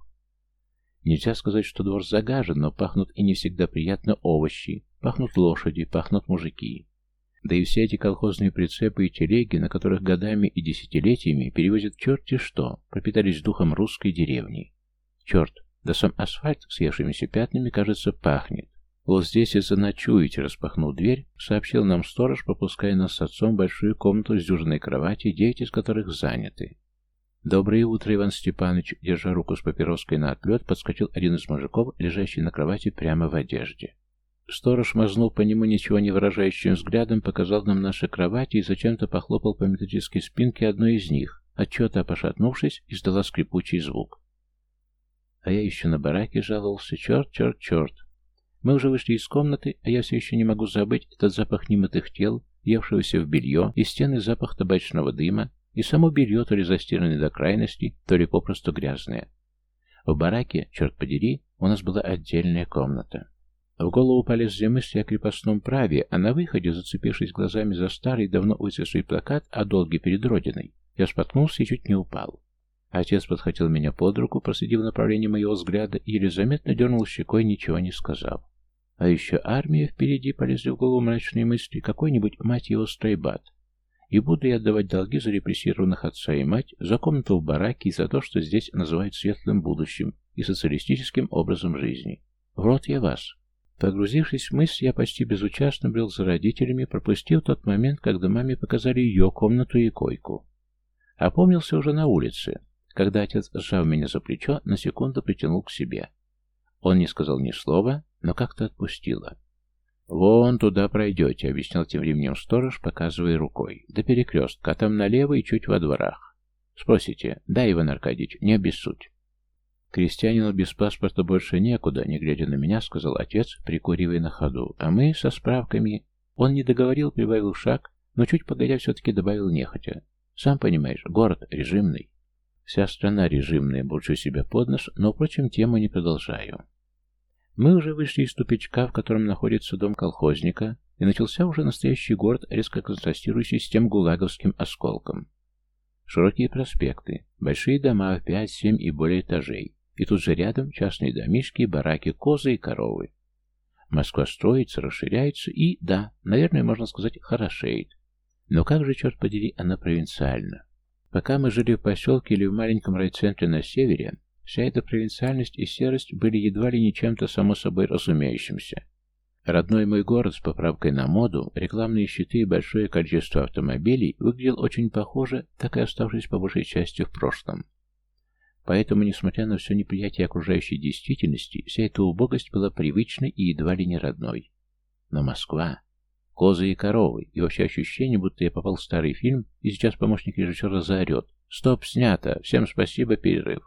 Нельзя сказать, что двор загажен, но пахнут и не всегда приятно овощи, пахнут лошади, пахнут мужики. Да и все эти колхозные прицепы и телеги, на которых годами и десятилетиями перевозят черти что, пропитались духом русской деревни. Черт, да сам асфальт с съевшимися пятнами, кажется, пахнет. Вот здесь и заночуете, распахнул дверь, сообщил нам сторож, пропуская нас с отцом в большую комнату с дюжиной кровати, девять из которых заняты. «Доброе утро, Иван Степанович!» Держа руку с папироской на отлет, подскочил один из мужиков, лежащий на кровати прямо в одежде. Сторож, мазнув по нему ничего не выражающим взглядом, показал нам наши кровати и зачем-то похлопал по металлической спинке одной из них, отчета пошатнувшись, издала скрипучий звук. А я еще на бараке жаловался. Черт, черт, черт. Мы уже вышли из комнаты, а я все еще не могу забыть этот запах немытых тел, евшегося в белье, и стены запах табачного дыма, и само белье то ли застиранное до крайности, то ли попросту грязное. В бараке, черт подери, у нас была отдельная комната. В голову полезли мысли о крепостном праве, а на выходе, зацепившись глазами за старый, давно выцветший плакат о долге перед Родиной, я споткнулся и чуть не упал. Отец подхватил меня под руку, проследив направление моего взгляда, и еле заметно дернул щекой, ничего не сказав. А еще армия впереди, полезли в голову мрачные мысли, какой-нибудь, мать его, стройбат. И буду я отдавать долги за репрессированных отца и мать, за комнату в бараке и за то, что здесь называют светлым будущим и социалистическим образом жизни. В рот я вас. Погрузившись в мысль, я почти безучастно брел за родителями, пропустив тот момент, когда маме показали ее комнату и койку. Опомнился уже на улице, когда отец, сжав меня за плечо, на секунду притянул к себе. Он не сказал ни слова, но как-то отпустило. «Вон туда пройдете», — объяснял тем временем сторож, показывая рукой. «До перекрестка, а там налево и чуть во дворах. Спросите, да, Иван Аркадьевич, не обессудь». «Крестьянину без паспорта больше некуда», — не глядя на меня, сказал отец, прикуривая на ходу. «А мы со справками...» Он не договорил, прибавил шаг, но чуть погодя все-таки добавил нехотя. «Сам понимаешь, город режимный». «Вся страна режимная», — бурчу себя под нос, но, впрочем, тему не продолжаю. Мы уже вышли из тупичка, в котором находится дом колхозника, и начался уже настоящий город, резко контрастирующий с тем гулаговским осколком. Широкие проспекты, большие дома в пять, семь и более этажей, и тут же рядом частные домишки, бараки, козы и коровы. Москва строится, расширяется и, да, наверное, можно сказать, хорошеет. Но как же, черт подери, она провинциальна. Пока мы жили в поселке или в маленьком райцентре на севере, вся эта провинциальность и серость были едва ли не чем-то само собой разумеющимся. Родной мой город с поправкой на моду, рекламные щиты и большое количество автомобилей выглядел очень похоже, так и оставшись по большей части в прошлом. Поэтому, несмотря на все неприятие окружающей действительности, вся эта убогость была привычной и едва ли не родной. Но Москва, козы и коровы, и вообще ощущение, будто я попал в старый фильм, и сейчас помощник режиссера заорет. «Стоп, снято! Всем спасибо, перерыв!»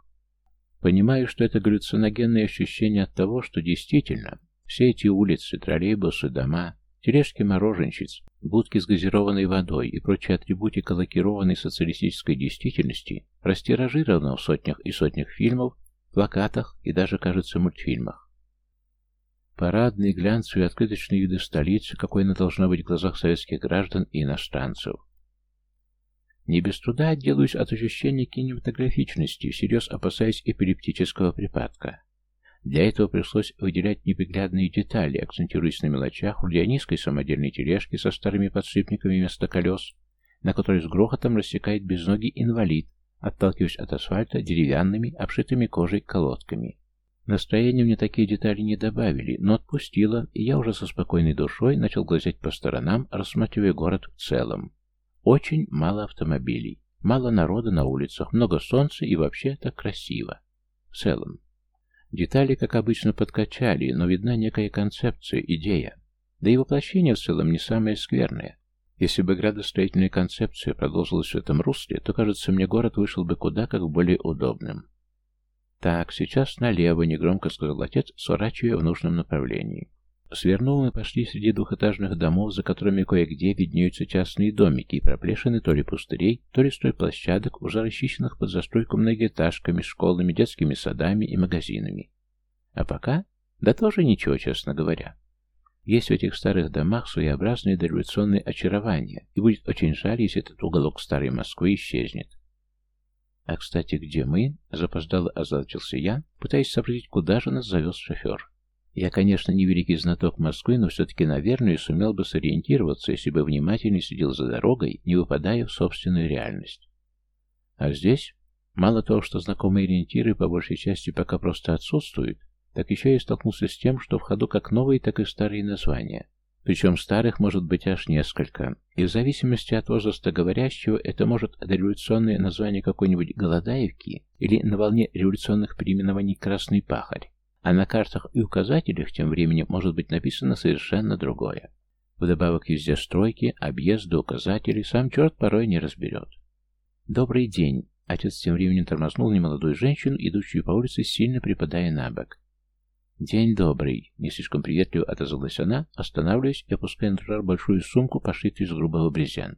Понимаю, что это галлюциногенное ощущение от того, что действительно все эти улицы, троллейбусы, дома, тележки мороженщиц, будки с газированной водой и прочие атрибутика лакированной социалистической действительности растиражировано в сотнях и сотнях фильмов, плакатах и даже, кажется, мультфильмах. Парадные, глянцевые, открыточные виды столицы, какой она должна быть в глазах советских граждан и иностранцев. Не без труда отделаюсь от ощущения кинематографичности, всерьез опасаясь эпилептического припадка. Для этого пришлось выделять неприглядные детали, акцентируясь на мелочах, вроде низкой самодельной тележки со старыми подшипниками вместо колес, на которой с грохотом рассекает безногий инвалид, отталкиваясь от асфальта деревянными, обшитыми кожей колодками. Настроение мне такие детали не добавили, но отпустило, и я уже со спокойной душой начал глазеть по сторонам, рассматривая город в целом. Очень мало автомобилей, мало народа на улицах, много солнца и вообще так красиво. В целом. Детали, как обычно, подкачали, но видна некая концепция, идея. Да и воплощение в целом не самое скверное. Если бы градостроительная концепция продолжилась в этом русле, то, кажется, мне город вышел бы куда как более удобным. «Так, сейчас налево», — негромко сказал отец, сворачивая в нужном направлении. Свернул мы пошли среди двухэтажных домов, за которыми кое-где виднеются частные домики и проплешины то ли пустырей, то ли стройплощадок, уже расчищенных под застройку многоэтажками, школами, детскими садами и магазинами. А пока? Да тоже ничего, честно говоря. Есть в этих старых домах своеобразное дореволюционное очарование, и будет очень жаль, если этот уголок старой Москвы исчезнет. А, кстати, где мы? Запоздало озадачился я, пытаясь сообразить, куда же нас завез шофер. Я, конечно, не великий знаток Москвы, но все-таки, наверное, сумел бы сориентироваться, если бы внимательно следил за дорогой, не выпадая в собственную реальность. А здесь, мало того, что знакомые ориентиры по большей части пока просто отсутствуют, так еще я столкнулся с тем, что в ходу как новые, так и старые названия. Причем старых может быть аж несколько. И в зависимости от возраста говорящего, это может дореволюционное название какой-нибудь Голодаевки или на волне революционных переименований Красный Пахарь а на картах и указателях тем временем может быть написано совершенно другое. Вдобавок везде стройки, объезды, указатели, сам черт порой не разберет. «Добрый день!» Отец тем временем тормознул немолодую женщину, идущую по улице, сильно припадая на бок. «День добрый!» — не слишком приветливо отозвалась она, останавливаясь и опуская на тротуар большую сумку, пошитую из грубого брезента.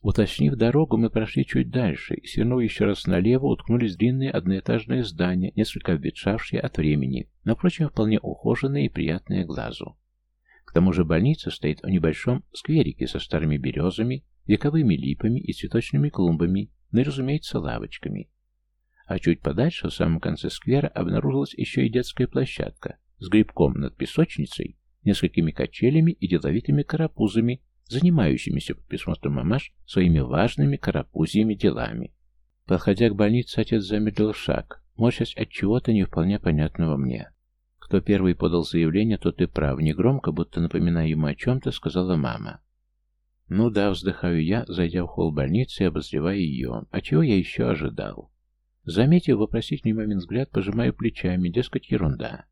Уточнив дорогу, мы прошли чуть дальше и, свернув еще раз налево, уткнулись в длинное одноэтажное здание, несколько обветшавшее от времени, но, впрочем, вполне ухоженное и приятное глазу. К тому же больница стоит в небольшом скверике со старыми березами, вековыми липами и цветочными клумбами, ну и, разумеется, лавочками. А чуть подальше, в самом конце сквера, обнаружилась еще и детская площадка с грибком над песочницей, несколькими качелями и деловитыми карапузами, занимающимися под присмотром мамаш своими важными карапузьями делами. Подходя к больнице, отец замедлил шаг, морщась от чего-то не вполне понятного мне. Кто первый подал заявление, тот и прав. Негромко, будто напоминая ему о чем-то, сказала мама. Ну да, вздыхаю я, зайдя в холл больницы и обозревая ее. А чего я еще ожидал? Заметив вопросительный момент взгляд, пожимаю плечами, дескать, ерунда.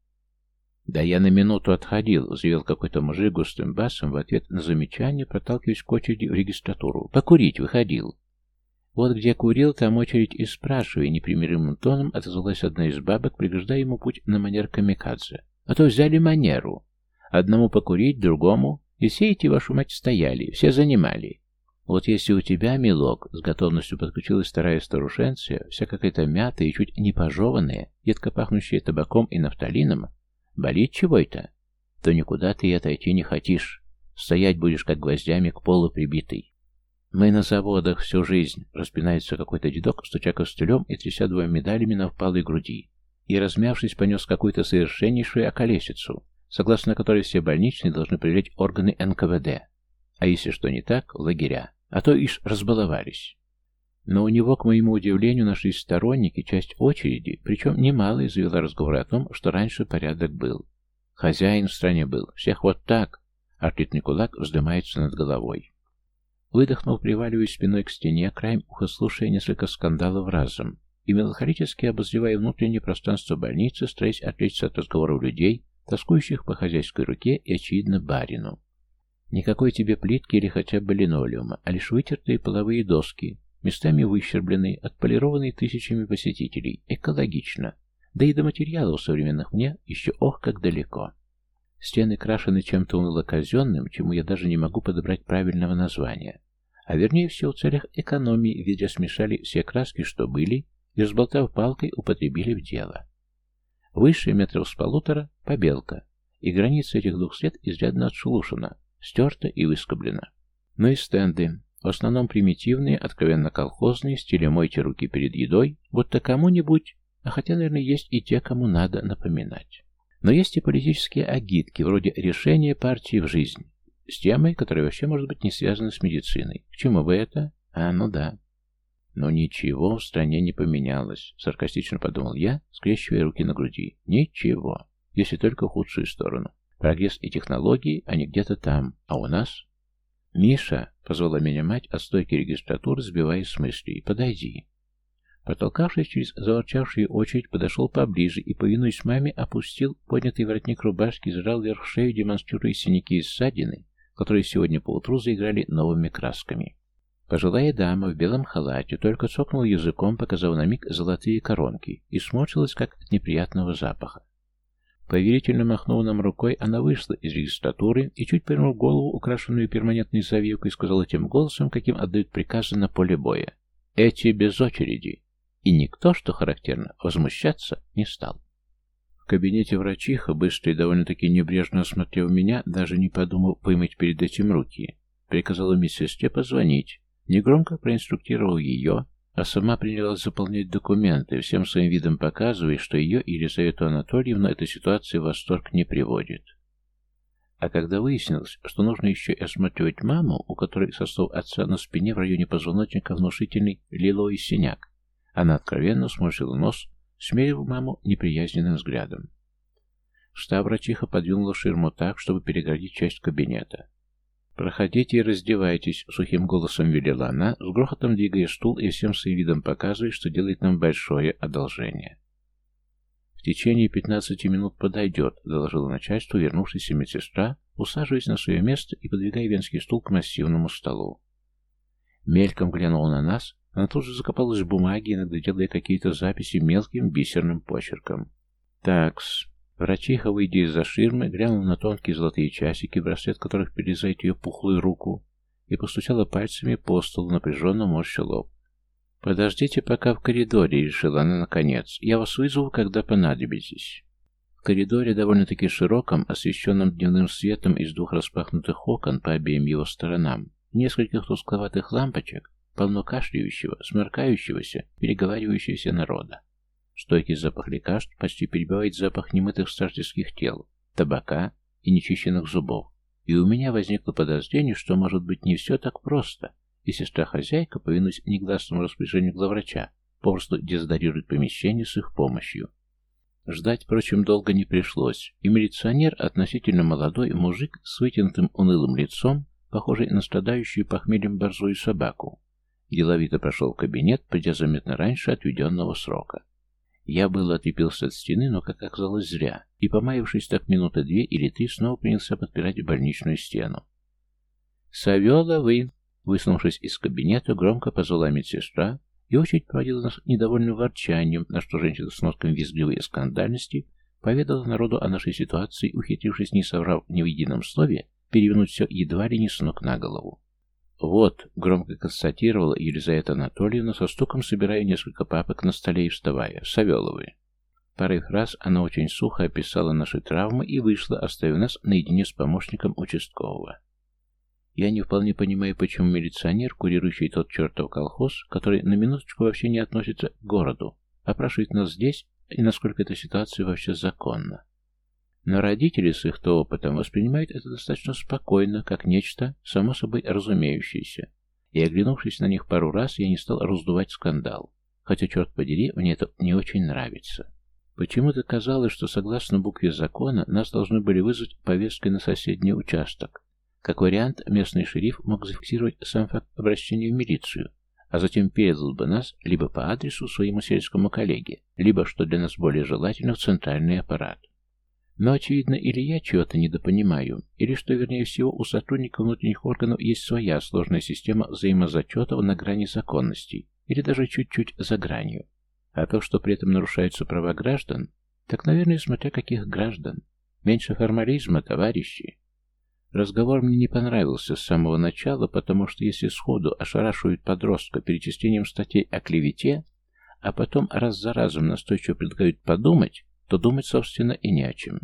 «Да я на минуту отходил», — заявил какой-то мужик густым басом в ответ на замечание, проталкиваясь к очереди в регистратуру. «Покурить выходил». Вот где курил, там очередь и спрашивая, непримиримым тоном отозвалась одна из бабок, преграждая ему путь на манер камикадзе. А то взяли манеру. Одному покурить, другому. И все эти, вашу мать, стояли, все занимали. Вот если у тебя, милок, с готовностью подключилась вторая старушенция, вся какая-то мятая и чуть не пожеванная, едко пахнущая табаком и нафталином, Болит чего это? То никуда ты и отойти не хотишь. Стоять будешь, как гвоздями к полу прибитый. Мы на заводах всю жизнь, распинается какой-то дедок, стуча костылем и тряся двумя медалями на впалой груди. И, размявшись, понес какую-то совершеннейшую околесицу, согласно которой все больничные должны привлечь органы НКВД. А если что не так, лагеря. А то ишь разбаловались. Но у него, к моему удивлению, нашлись сторонники, часть очереди, причем немало завела разговор о том, что раньше порядок был. Хозяин в стране был, всех вот так. Артритный кулак вздымается над головой. Выдохнув, приваливаясь спиной к стене, краем уха слушая несколько скандалов разом, и меланхолически обозревая внутреннее пространство больницы, стараясь отвлечься от разговоров людей, тоскующих по хозяйской руке и, очевидно, барину. Никакой тебе плитки или хотя бы линолеума, а лишь вытертые половые доски, местами выщербленный, отполированный тысячами посетителей, экологично. Да и до материалов современных мне еще ох как далеко. Стены крашены чем-то уныло-казенным, чему я даже не могу подобрать правильного названия. А вернее всего в целях экономии, видя смешали все краски, что были, и, разболтав палкой, употребили в дело. Выше метров с полутора — побелка, и граница этих двух след изрядно отшелушена, стерта и выскоблена. Но и стенды, в основном примитивные, откровенно колхозные, стиле «мойте руки перед едой», будто кому-нибудь, а хотя, наверное, есть и те, кому надо напоминать. Но есть и политические агитки, вроде решения партии в жизнь, с темой, которая вообще может быть не связана с медициной. К чему бы это? А, ну да. Но ничего в стране не поменялось, саркастично подумал я, скрещивая руки на груди. Ничего, если только в худшую сторону. Прогресс и технологии, они где-то там, а у нас... «Миша!» — позвала меня мать от стойки регистратуры, сбиваясь с мыслей. «Подойди». Протолкавшись через заворчавшую очередь, подошел поближе и, повинуясь маме, опустил поднятый воротник рубашки, сжал вверх шею, демонстрируя синяки и ссадины, которые сегодня поутру заиграли новыми красками. Пожилая дама в белом халате только цокнула языком, показав на миг золотые коронки, и сморщилась, как от неприятного запаха. Поверительно махнув нам рукой, она вышла из регистратуры и, чуть повернув голову, украшенную перманентной завивкой, сказала тем голосом, каким отдают приказы на поле боя. «Эти без очереди!» И никто, что характерно, возмущаться не стал. В кабинете врачиха, быстро и довольно-таки небрежно осмотрев меня, даже не подумав поймать перед этим руки, приказала медсестре позвонить, негромко проинструктировал ее, а сама принялась заполнять документы, всем своим видом показывая, что ее и Елизавету Анатольевну эта ситуация в восторг не приводит. А когда выяснилось, что нужно еще и осматривать маму, у которой, со слов отца, на спине в районе позвоночника внушительный лиловый синяк, она откровенно сморщила нос, смерив маму неприязненным взглядом. Встав, врачиха подвинула ширму так, чтобы перегородить часть кабинета. «Проходите и раздевайтесь», — сухим голосом велела она, с грохотом двигая стул и всем своим видом показывая, что делает нам большое одолжение. «В течение пятнадцати минут подойдет», — доложила начальству вернувшаяся медсестра, усаживаясь на свое место и подвигая венский стул к массивному столу. Мельком глянула на нас, она тут же закопалась в бумаге, иногда делая какие-то записи мелким бисерным почерком. Такс. Врачиха, выйдя из-за ширмы, глянула на тонкие золотые часики, браслет которых перерезает ее пухлую руку, и постучала пальцами по столу, напряженно морща лоб. «Подождите пока в коридоре», — решила она наконец. «Я вас вызову, когда понадобитесь». В коридоре, довольно-таки широком, освещенном дневным светом из двух распахнутых окон по обеим его сторонам, нескольких тускловатых лампочек, полно кашляющего, сморкающегося, переговаривающегося народа. Стойкий запах лекарств почти перебивает запах немытых старческих тел, табака и нечищенных зубов. И у меня возникло подозрение, что, может быть, не все так просто, и сестра-хозяйка, повинуясь негласному распоряжению главврача, попросту дезодорирует помещение с их помощью. Ждать, впрочем, долго не пришлось, и милиционер, относительно молодой мужик с вытянутым унылым лицом, похожий на страдающую похмельем борзую собаку, деловито прошел в кабинет, придя заметно раньше отведенного срока. Я было отлепился от стены, но, как оказалось, зря, и, помаявшись так минуты две или три, снова принялся подпирать больничную стену. «Савела, вы!» Высунувшись из кабинета, громко позвала медсестра и очередь проводила нас недовольным ворчанием, на что женщина с нотками визгливой скандальности поведала народу о нашей ситуации, ухитрившись, не соврав ни в едином слове, перевернуть все едва ли не с ног на голову. «Вот», — громко констатировала Елизавета Анатольевна, со стуком собирая несколько папок на столе и вставая, — «Савеловы». Парой фраз она очень сухо описала наши травмы и вышла, оставив нас наедине с помощником участкового. Я не вполне понимаю, почему милиционер, курирующий тот чертов колхоз, который на минуточку вообще не относится к городу, опрашивает нас здесь, и насколько эта ситуация вообще законна. Но родители с их-то опытом воспринимают это достаточно спокойно, как нечто, само собой разумеющееся. И оглянувшись на них пару раз, я не стал раздувать скандал. Хотя, черт подери, мне это не очень нравится. Почему-то казалось, что согласно букве закона нас должны были вызвать повесткой на соседний участок. Как вариант, местный шериф мог зафиксировать сам факт обращения в милицию, а затем передал бы нас либо по адресу своему сельскому коллеге, либо, что для нас более желательно, в центральный аппарат. Но, очевидно, или я чего-то недопонимаю, или, что вернее всего, у сотрудников внутренних органов есть своя сложная система взаимозачетов на грани законностей, или даже чуть-чуть за гранью. А то, что при этом нарушаются права граждан, так, наверное, смотря каких граждан. Меньше формализма, товарищи. Разговор мне не понравился с самого начала, потому что если сходу ошарашивают подростка перечислением статей о клевете, а потом раз за разом настойчиво предлагают подумать, то думать, собственно, и не о чем.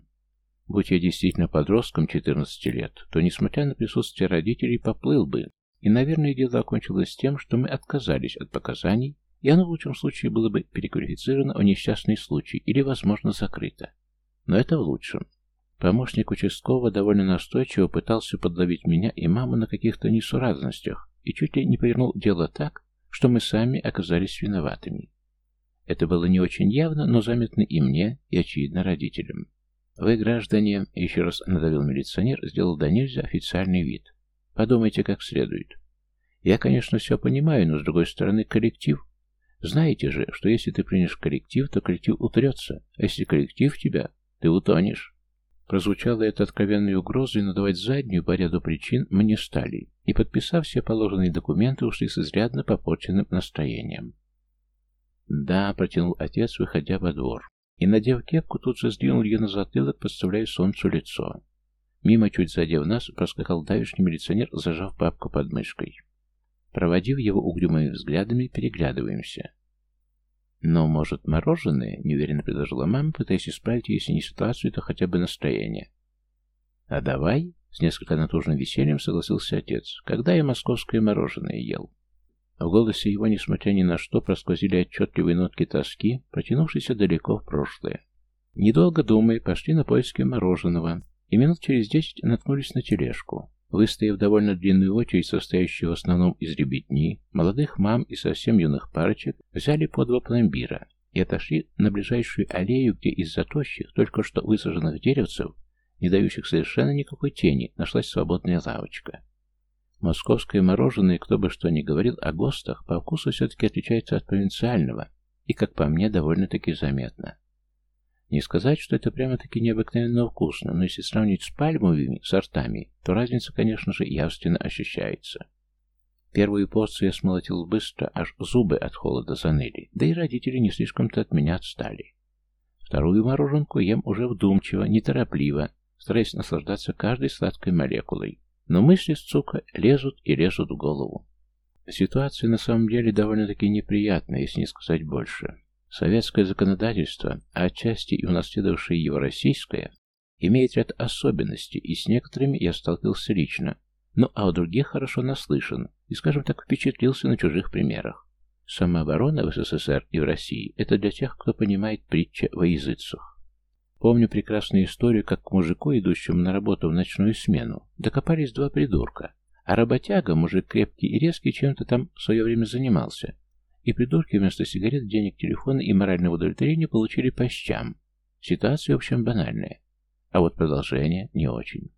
Будь я действительно подростком 14 лет, то, несмотря на присутствие родителей, поплыл бы, и, наверное, дело окончилось тем, что мы отказались от показаний, и оно в лучшем случае было бы переквалифицировано в несчастный случай или, возможно, закрыто. Но это в лучшем. Помощник участкового довольно настойчиво пытался подловить меня и маму на каких-то несуразностях и чуть ли не повернул дело так, что мы сами оказались виноватыми. Это было не очень явно, но заметно и мне, и, очевидно, родителям. «Вы, граждане», — еще раз надавил милиционер, сделал до нельзя официальный вид. «Подумайте как следует. Я, конечно, все понимаю, но, с другой стороны, коллектив. Знаете же, что если ты принешь коллектив, то коллектив утрется, а если коллектив тебя, ты утонешь». Прозвучала эта откровенная угроза, и надавать заднюю по ряду причин мы не стали, и, подписав все положенные документы, ушли с изрядно попорченным настроением. «Да», — протянул отец, выходя во двор, и, надев кепку, тут же сдвинул ее на затылок, подставляя солнцу лицо. Мимо, чуть задев нас, проскакал давишний милиционер, зажав папку под мышкой. Проводив его угрюмыми взглядами, переглядываемся. «Но, может, мороженое?» — неуверенно предложила мама, пытаясь исправить, если не ситуацию, то хотя бы настроение. «А давай?» — с несколько натужным весельем согласился отец. «Когда я московское мороженое ел?» В голосе его, несмотря ни на что, просквозили отчетливые нотки тоски, протянувшиеся далеко в прошлое. Недолго думая, пошли на поиски мороженого, и минут через десять наткнулись на тележку. Выстояв довольно длинную очередь, состоящую в основном из ребятни, молодых мам и совсем юных парочек, взяли по два пломбира и отошли на ближайшую аллею, где из-за тощих, только что высаженных деревцев, не дающих совершенно никакой тени, нашлась свободная лавочка. Московское мороженое, кто бы что ни говорил о ГОСТах, по вкусу все-таки отличается от провинциального, и, как по мне, довольно-таки заметно. Не сказать, что это прямо-таки необыкновенно вкусно, но если сравнить с пальмовыми сортами, то разница, конечно же, явственно ощущается. Первую порцию я смолотил быстро, аж зубы от холода заныли, да и родители не слишком-то от меня отстали. Вторую мороженку ем уже вдумчиво, неторопливо, стараясь наслаждаться каждой сладкой молекулой. Но мысли с цука лезут и лезут в голову. Ситуация на самом деле довольно-таки неприятная, если не сказать больше. Советское законодательство, а отчасти и унаследовавшее его российское, имеет ряд особенностей, и с некоторыми я столкнулся лично, ну а у других хорошо наслышан и, скажем так, впечатлился на чужих примерах. Самооборона в СССР и в России – это для тех, кто понимает притча во языцах. Помню прекрасную историю, как к мужику, идущему на работу в ночную смену, докопались два придурка, а работяга, мужик крепкий и резкий, чем-то там в свое время занимался, и придурки вместо сигарет, денег, телефона и морального удовлетворения получили по щам. Ситуация, в общем, банальная. А вот продолжение не очень.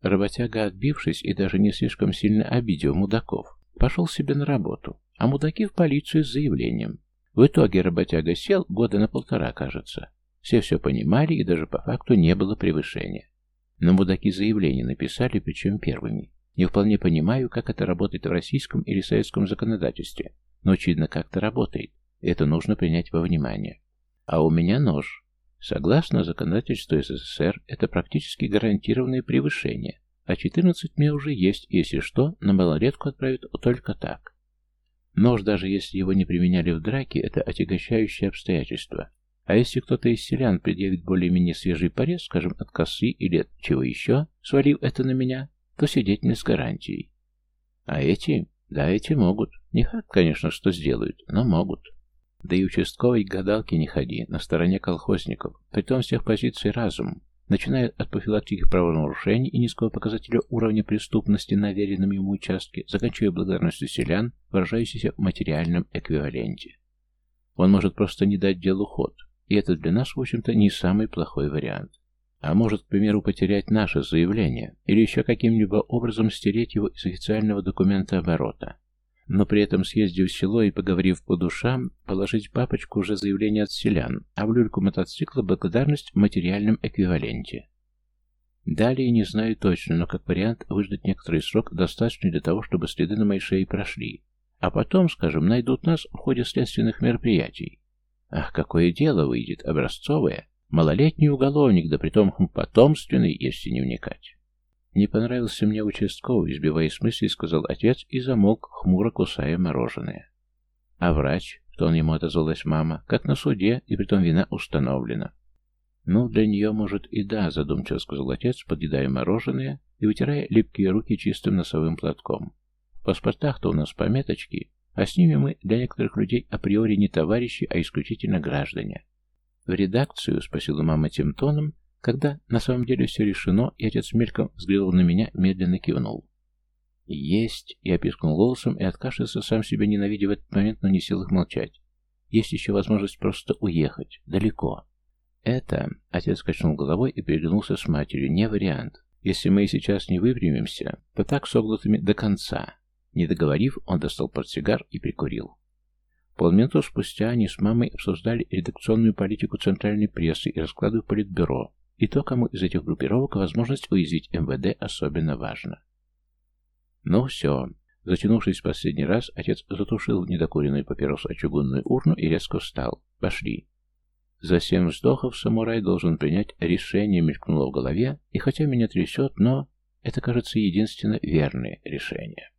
Работяга, отбившись и даже не слишком сильно обидев мудаков, пошел себе на работу, а мудаки в полицию с заявлением. В итоге работяга сел года на полтора, кажется. Все все понимали, и даже по факту не было превышения. Но мудаки заявление написали, причем первыми. Не вполне понимаю, как это работает в российском или советском законодательстве, но, очевидно, как-то работает. Это нужно принять во внимание. А у меня нож. Согласно законодательству СССР, это практически гарантированное превышение, а 14 мне уже есть, если что, на малолетку отправят только так. Нож, даже если его не применяли в драке, это отягощающее обстоятельство. А если кто-то из селян предъявит более-менее свежий порез, скажем, от косы или от чего еще, свалив это на меня, то сидеть не с гарантией. А эти, да, эти могут. Не факт, конечно, что сделают, но могут. Да и участковой гадалки не ходи, на стороне колхозников, притом всех позиций разум, начиная от профилактики правонарушений и низкого показателя уровня преступности на веренном ему участке, заканчивая благодарностью селян, выражающейся в материальном эквиваленте. Он может просто не дать делу ход, и это для нас, в общем-то, не самый плохой вариант. А может, к примеру, потерять наше заявление, или еще каким-либо образом стереть его из официального документа оборота. Но при этом, съездив в село и поговорив по душам, положить папочку уже заявление от селян, а в люльку мотоцикла благодарность в материальном эквиваленте. Далее не знаю точно, но как вариант выждать некоторый срок достаточно для того, чтобы следы на моей шее прошли. А потом, скажем, найдут нас в ходе следственных мероприятий. Ах, какое дело выйдет, образцовое. Малолетний уголовник, да притом потомственный, если не вникать. Не понравился мне участковый, избивая с мысли, сказал отец и замолк, хмуро кусая мороженое. А врач, кто он ему отозвалась мама, как на суде, и притом вина установлена. Ну, для нее, может, и да, задумчиво сказал отец, подъедая мороженое и вытирая липкие руки чистым носовым платком. В паспортах-то у нас пометочки, а с ними мы для некоторых людей априори не товарищи, а исключительно граждане. В редакцию, спросила мама тем тоном, когда на самом деле все решено, и отец мельком взглянул на меня, медленно кивнул. «Есть!» — я пискнул голосом и откашлялся, сам себя ненавидя в этот момент, но не в силах молчать. «Есть еще возможность просто уехать. Далеко». «Это...» — отец качнул головой и переглянулся с матерью. «Не вариант. Если мы сейчас не выпрямимся, то так с оглотами до конца». Не договорив, он достал портсигар и прикурил. Полминуты спустя они с мамой обсуждали редакционную политику центральной прессы и расклады в политбюро, и то, кому из этих группировок возможность уязвить МВД особенно важно. Ну все. Затянувшись в последний раз, отец затушил недокуренную папиросу о чугунную урну и резко встал. Пошли. За семь вздохов самурай должен принять решение, мелькнуло в голове, и хотя меня трясет, но это, кажется, единственно верное решение.